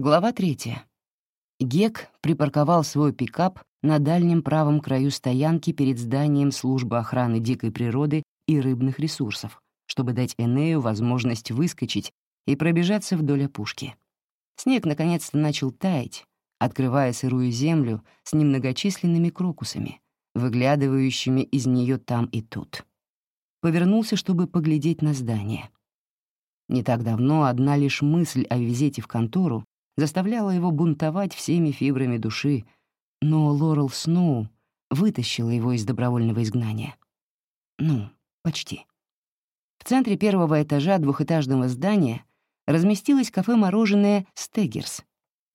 Глава третья. Гек припарковал свой пикап на дальнем правом краю стоянки перед зданием службы охраны дикой природы и рыбных ресурсов, чтобы дать Энею возможность выскочить и пробежаться вдоль опушки. Снег наконец-то начал таять, открывая сырую землю с немногочисленными крокусами, выглядывающими из нее там и тут. Повернулся, чтобы поглядеть на здание. Не так давно одна лишь мысль о визите в контору заставляла его бунтовать всеми фибрами души, но Лорел Сноу вытащила его из добровольного изгнания. Ну, почти. В центре первого этажа двухэтажного здания разместилось кафе-мороженое «Стеггерс»,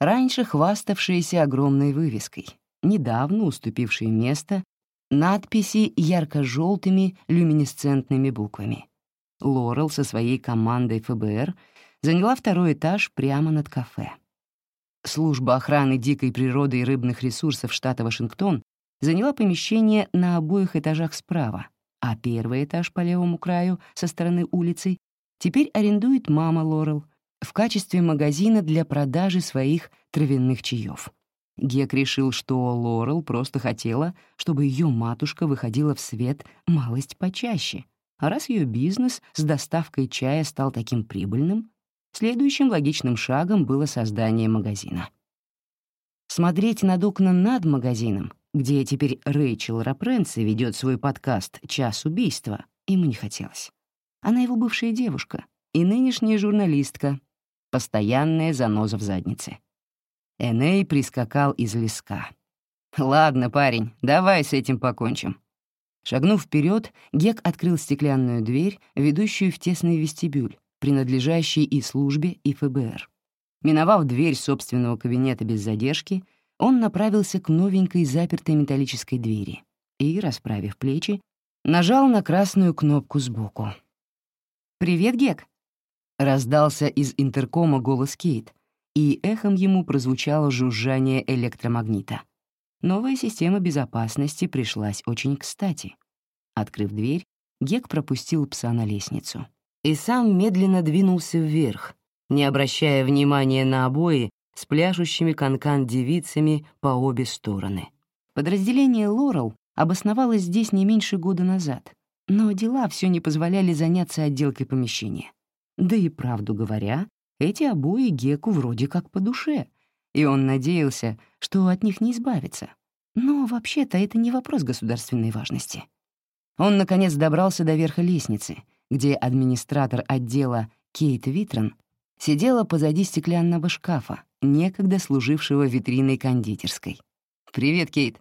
раньше хваставшееся огромной вывеской, недавно уступившее место надписи ярко-желтыми люминесцентными буквами. Лорел со своей командой ФБР заняла второй этаж прямо над кафе. Служба охраны дикой природы и рыбных ресурсов штата Вашингтон заняла помещение на обоих этажах справа, а первый этаж по левому краю со стороны улицы теперь арендует мама Лорел в качестве магазина для продажи своих травяных чаев. Гек решил, что Лорел просто хотела, чтобы ее матушка выходила в свет малость почаще, а раз ее бизнес с доставкой чая стал таким прибыльным, следующим логичным шагом было создание магазина. Смотреть над окна над магазином, где теперь Рэйчел Рапренци ведет свой подкаст «Час убийства», ему не хотелось. Она его бывшая девушка и нынешняя журналистка, постоянная заноза в заднице. Эней прискакал из леска. «Ладно, парень, давай с этим покончим». Шагнув вперед, Гек открыл стеклянную дверь, ведущую в тесный вестибюль, принадлежащий и службе, и ФБР. Миновав дверь собственного кабинета без задержки, он направился к новенькой запертой металлической двери и, расправив плечи, нажал на красную кнопку сбоку. «Привет, Гек!» — раздался из интеркома голос Кейт, и эхом ему прозвучало жужжание электромагнита. Новая система безопасности пришлась очень кстати. Открыв дверь, Гек пропустил пса на лестницу и сам медленно двинулся вверх, не обращая внимания на обои с пляшущими канкан-девицами по обе стороны. Подразделение «Лорел» обосновалось здесь не меньше года назад, но дела все не позволяли заняться отделкой помещения. Да и правду говоря, эти обои Геку вроде как по душе, и он надеялся, что от них не избавится. Но вообще-то это не вопрос государственной важности. Он, наконец, добрался до верха лестницы, где администратор отдела Кейт Витрон сидела позади стеклянного шкафа, некогда служившего витриной кондитерской. «Привет, Кейт».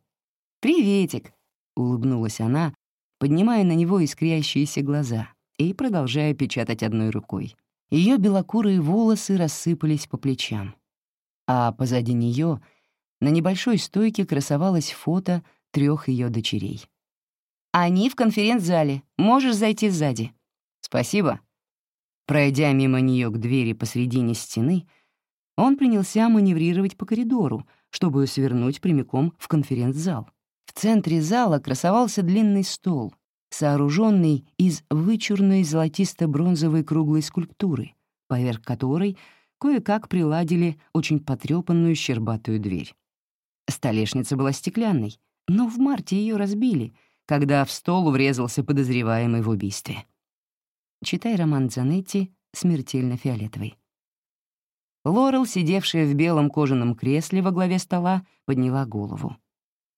«Приветик», — улыбнулась она, поднимая на него искрящиеся глаза и продолжая печатать одной рукой. Ее белокурые волосы рассыпались по плечам. А позади нее на небольшой стойке красовалось фото трех ее дочерей. «Они в конференц-зале. Можешь зайти сзади». «Спасибо». Пройдя мимо нее к двери посредине стены, он принялся маневрировать по коридору, чтобы свернуть прямиком в конференц-зал. В центре зала красовался длинный стол, сооруженный из вычурной золотисто-бронзовой круглой скульптуры, поверх которой кое-как приладили очень потрёпанную щербатую дверь. Столешница была стеклянной, но в марте ее разбили, когда в стол врезался подозреваемый в убийстве. Читай роман Дзанетти «Смертельно фиолетовый». Лорел, сидевшая в белом кожаном кресле во главе стола, подняла голову.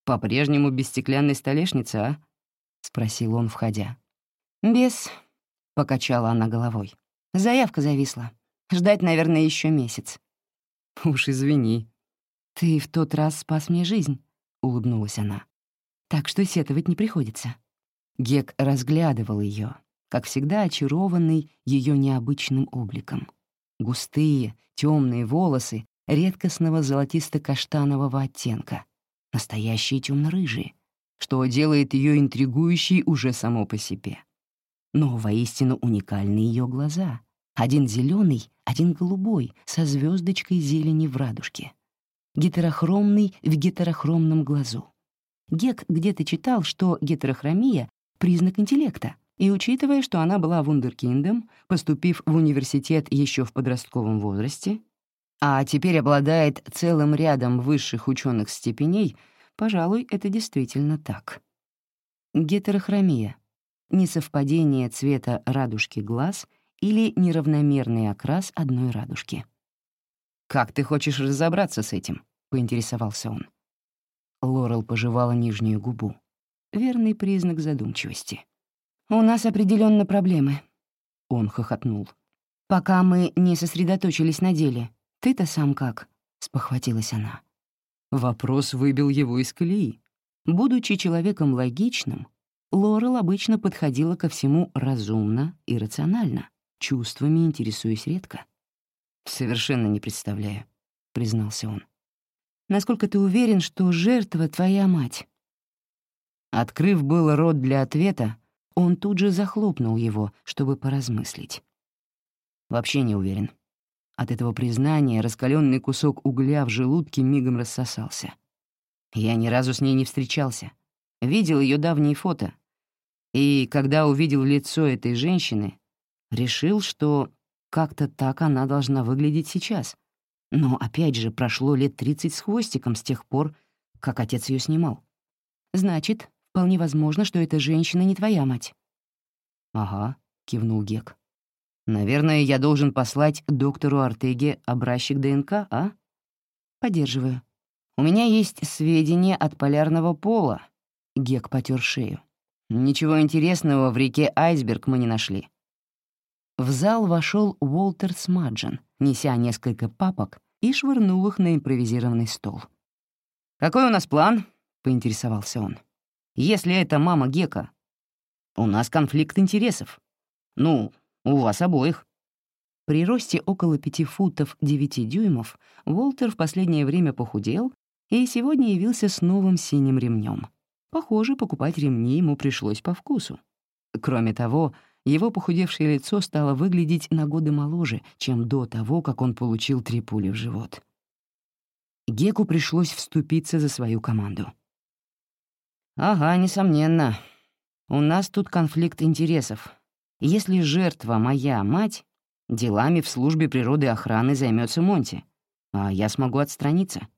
«По-прежнему без стеклянной столешницы, а?» — спросил он, входя. «Без», — покачала она головой. «Заявка зависла. Ждать, наверное, еще месяц». «Уж извини». «Ты в тот раз спас мне жизнь», — улыбнулась она. «Так что сетовать не приходится». Гек разглядывал ее, как всегда очарованный ее необычным обликом. Густые, темные волосы редкостного золотисто-каштанового оттенка, настоящие темно-рыжие, что делает ее интригующей уже само по себе. Но воистину уникальны ее глаза. Один зеленый, один голубой, со звездочкой зелени в радужке. Гетерохромный в гетерохромном глазу. Гек где-то читал, что гетерохромия — признак интеллекта, и учитывая, что она была вундеркиндом, поступив в университет еще в подростковом возрасте, а теперь обладает целым рядом высших ученых степеней, пожалуй, это действительно так. Гетерохромия — несовпадение цвета радужки глаз или неравномерный окрас одной радужки. «Как ты хочешь разобраться с этим?» — поинтересовался он. Лорел пожевала нижнюю губу. Верный признак задумчивости. «У нас определенно проблемы», — он хохотнул. «Пока мы не сосредоточились на деле. Ты-то сам как?» — спохватилась она. Вопрос выбил его из колеи. Будучи человеком логичным, Лорел обычно подходила ко всему разумно и рационально, чувствами интересуясь редко. «Совершенно не представляю», — признался он. «Насколько ты уверен, что жертва — твоя мать?» Открыв было рот для ответа, он тут же захлопнул его, чтобы поразмыслить. «Вообще не уверен». От этого признания раскаленный кусок угля в желудке мигом рассосался. Я ни разу с ней не встречался. Видел ее давние фото. И когда увидел лицо этой женщины, решил, что как-то так она должна выглядеть сейчас. Но, опять же, прошло лет 30 с хвостиком с тех пор, как отец ее снимал. Значит, вполне возможно, что эта женщина не твоя мать. «Ага», — кивнул Гек. «Наверное, я должен послать доктору Артеге образчик ДНК, а?» «Поддерживаю. У меня есть сведения от полярного пола», — Гек потер шею. «Ничего интересного в реке Айсберг мы не нашли. В зал вошел Уолтер Смаджен, неся несколько папок и швырнул их на импровизированный стол. «Какой у нас план?» — поинтересовался он. «Если это мама Гека, у нас конфликт интересов. Ну, у вас обоих». При росте около пяти футов девяти дюймов Уолтер в последнее время похудел и сегодня явился с новым синим ремнем. Похоже, покупать ремни ему пришлось по вкусу. Кроме того, его похудевшее лицо стало выглядеть на годы моложе, чем до того, как он получил три пули в живот. Геку пришлось вступиться за свою команду. «Ага, несомненно. У нас тут конфликт интересов. Если жертва моя мать, делами в службе природы охраны займется Монти, а я смогу отстраниться».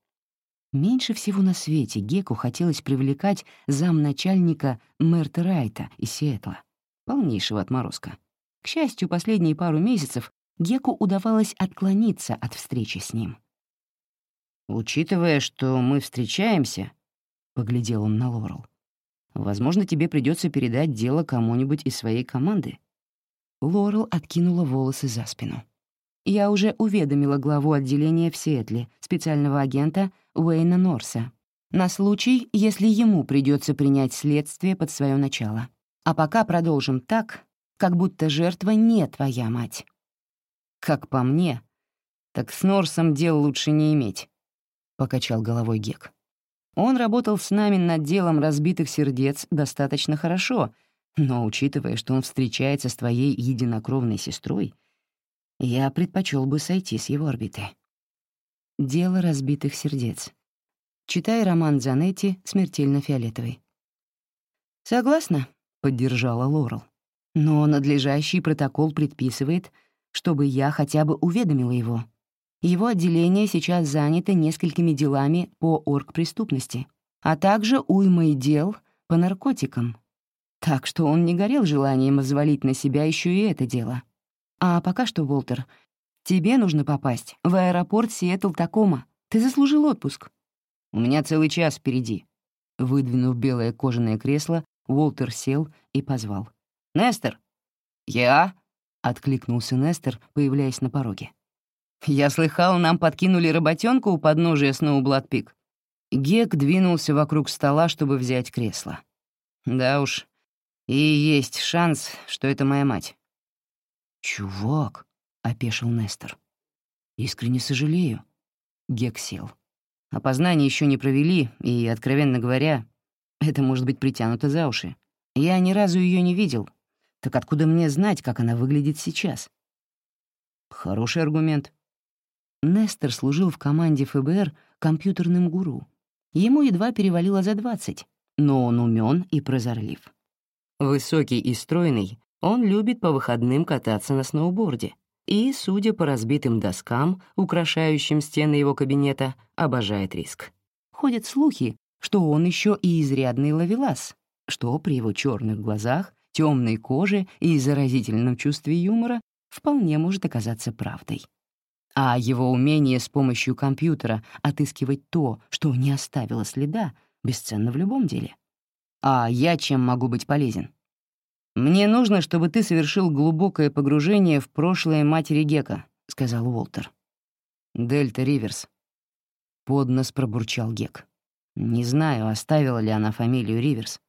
Меньше всего на свете Геку хотелось привлекать замначальника Мерта Райта из Сиэтла полнейшего отморозка. К счастью, последние пару месяцев Геку удавалось отклониться от встречи с ним. «Учитывая, что мы встречаемся», — поглядел он на Лорел, «возможно, тебе придется передать дело кому-нибудь из своей команды». Лорел откинула волосы за спину. «Я уже уведомила главу отделения в Сиэтле, специального агента Уэйна Норса, на случай, если ему придется принять следствие под свое начало. А пока продолжим так, как будто жертва не твоя мать. Как по мне, так с Норсом дел лучше не иметь, — покачал головой Гек. Он работал с нами над делом разбитых сердец достаточно хорошо, но, учитывая, что он встречается с твоей единокровной сестрой, я предпочел бы сойти с его орбиты. Дело разбитых сердец. Читай роман Занетти «Смертельно фиолетовый». Согласна? поддержала Лорел. «Но надлежащий протокол предписывает, чтобы я хотя бы уведомила его. Его отделение сейчас занято несколькими делами по оргпреступности, а также уймой дел по наркотикам. Так что он не горел желанием взвалить на себя еще и это дело. А пока что, Волтер, тебе нужно попасть в аэропорт Сиэтл-Такома. Ты заслужил отпуск. У меня целый час впереди». Выдвинув белое кожаное кресло, Уолтер сел и позвал. «Нестер!» «Я?» — откликнулся Нестер, появляясь на пороге. «Я слыхал, нам подкинули работенку у подножия Сноублад-Пик». Гек двинулся вокруг стола, чтобы взять кресло. «Да уж, и есть шанс, что это моя мать». «Чувак», — опешил Нестер. «Искренне сожалею». Гек сел. Опознание еще не провели, и, откровенно говоря, это может быть притянуто за уши. Я ни разу ее не видел. Так откуда мне знать, как она выглядит сейчас? Хороший аргумент. Нестер служил в команде ФБР компьютерным гуру. Ему едва перевалило за 20, но он умен и прозорлив. Высокий и стройный, он любит по выходным кататься на сноуборде, и, судя по разбитым доскам, украшающим стены его кабинета, обожает риск. Ходят слухи, что он еще и изрядный ловелас, что при его черных глазах, темной коже и заразительном чувстве юмора вполне может оказаться правдой. А его умение с помощью компьютера отыскивать то, что не оставило следа, бесценно в любом деле. А я чем могу быть полезен? «Мне нужно, чтобы ты совершил глубокое погружение в прошлое матери Гека», — сказал Уолтер. «Дельта Риверс». Под нос пробурчал Гек. Не знаю, оставила ли она фамилию Риверс.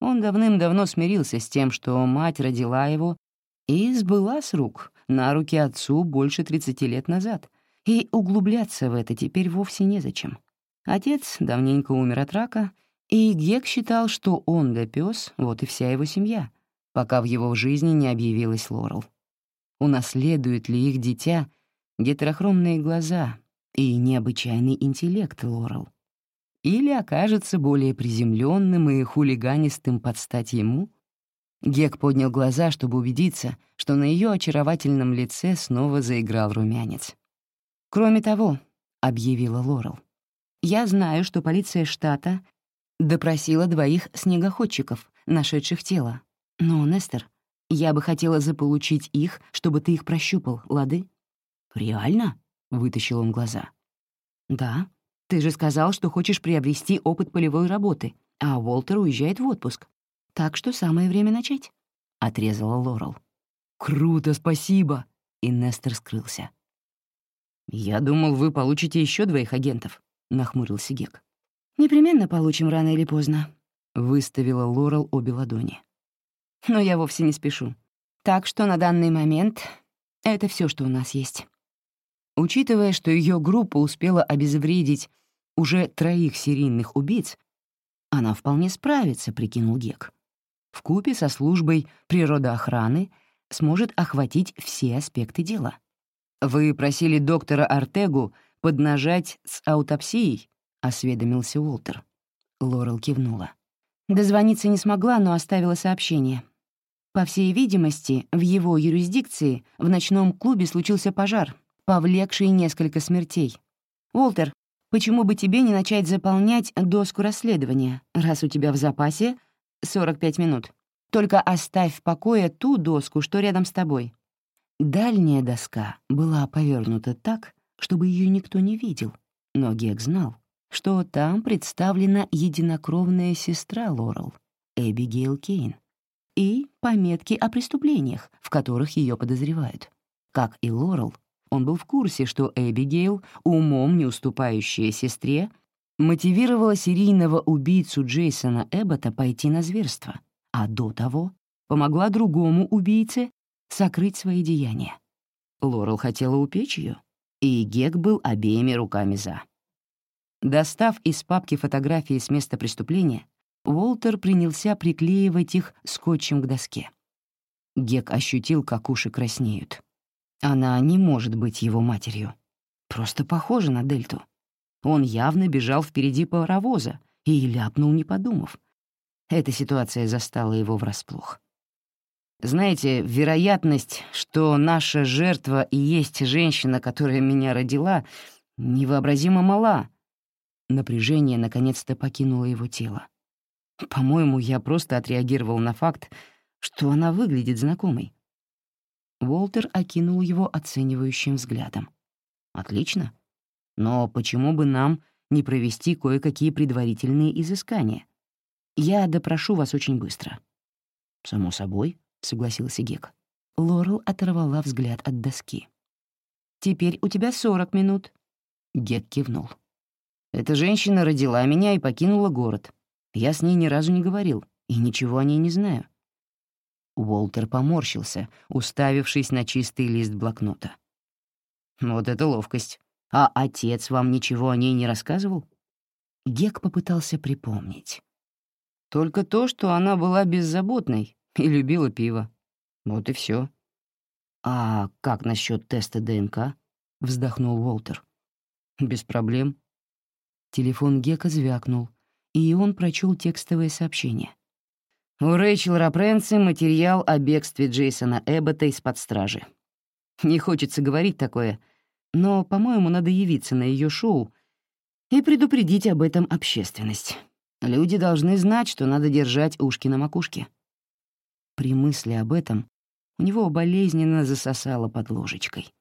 Он давным-давно смирился с тем, что мать родила его и сбыла с рук на руки отцу больше 30 лет назад, и углубляться в это теперь вовсе незачем. Отец давненько умер от рака, и Гек считал, что он да пес, вот и вся его семья, пока в его жизни не объявилась Лорел. Унаследует ли их дитя гетерохромные глаза и необычайный интеллект Лорел? Или окажется более приземленным и хулиганистым под стать ему? Гек поднял глаза, чтобы убедиться, что на ее очаровательном лице снова заиграл румянец. «Кроме того», — объявила Лорел, — «я знаю, что полиция штата Допросила двоих снегоходчиков, нашедших тело. Но, Нестер, я бы хотела заполучить их, чтобы ты их прощупал, лады? «Реально?» — вытащил он глаза. «Да. Ты же сказал, что хочешь приобрести опыт полевой работы, а Уолтер уезжает в отпуск. Так что самое время начать», — отрезала Лорел. «Круто, спасибо!» — и Нестер скрылся. «Я думал, вы получите еще двоих агентов», — нахмурился Гек. «Непременно получим рано или поздно», — выставила Лорел обе ладони. «Но я вовсе не спешу. Так что на данный момент это все, что у нас есть». Учитывая, что ее группа успела обезвредить уже троих серийных убийц, она вполне справится, прикинул Гек. В купе со службой природоохраны сможет охватить все аспекты дела. Вы просили доктора Артегу поднажать с аутопсией? — осведомился Уолтер. Лорел кивнула. Дозвониться не смогла, но оставила сообщение. По всей видимости, в его юрисдикции в ночном клубе случился пожар, повлекший несколько смертей. «Уолтер, почему бы тебе не начать заполнять доску расследования, раз у тебя в запасе 45 минут? Только оставь в покое ту доску, что рядом с тобой». Дальняя доска была повернута так, чтобы ее никто не видел, но Гек знал, что там представлена единокровная сестра Лорел, Эбигейл Кейн, и пометки о преступлениях, в которых ее подозревают. Как и Лорел, он был в курсе, что Эбигейл, умом не уступающая сестре, мотивировала серийного убийцу Джейсона Эббота пойти на зверство, а до того помогла другому убийце сокрыть свои деяния. Лорел хотела упечь ее, и Гек был обеими руками за. Достав из папки фотографии с места преступления, Уолтер принялся приклеивать их скотчем к доске. Гек ощутил, как уши краснеют. Она не может быть его матерью. Просто похожа на Дельту. Он явно бежал впереди паровоза и ляпнул, не подумав. Эта ситуация застала его врасплох. Знаете, вероятность, что наша жертва и есть женщина, которая меня родила, невообразимо мала, Напряжение наконец-то покинуло его тело. По-моему, я просто отреагировал на факт, что она выглядит знакомой. Уолтер окинул его оценивающим взглядом. «Отлично. Но почему бы нам не провести кое-какие предварительные изыскания? Я допрошу вас очень быстро». «Само собой», — согласился Гек. Лорел оторвала взгляд от доски. «Теперь у тебя сорок минут». Гек кивнул. Эта женщина родила меня и покинула город. Я с ней ни разу не говорил и ничего о ней не знаю». Уолтер поморщился, уставившись на чистый лист блокнота. «Вот это ловкость. А отец вам ничего о ней не рассказывал?» Гек попытался припомнить. «Только то, что она была беззаботной и любила пиво. Вот и все. «А как насчет теста ДНК?» — вздохнул Уолтер. «Без проблем. Телефон Гека звякнул, и он прочел текстовое сообщение. У Рэйчел Рапренци материал о бегстве Джейсона Эббота из-под стражи. Не хочется говорить такое, но, по-моему, надо явиться на ее шоу и предупредить об этом общественность. Люди должны знать, что надо держать ушки на макушке. При мысли об этом у него болезненно засосало под ложечкой.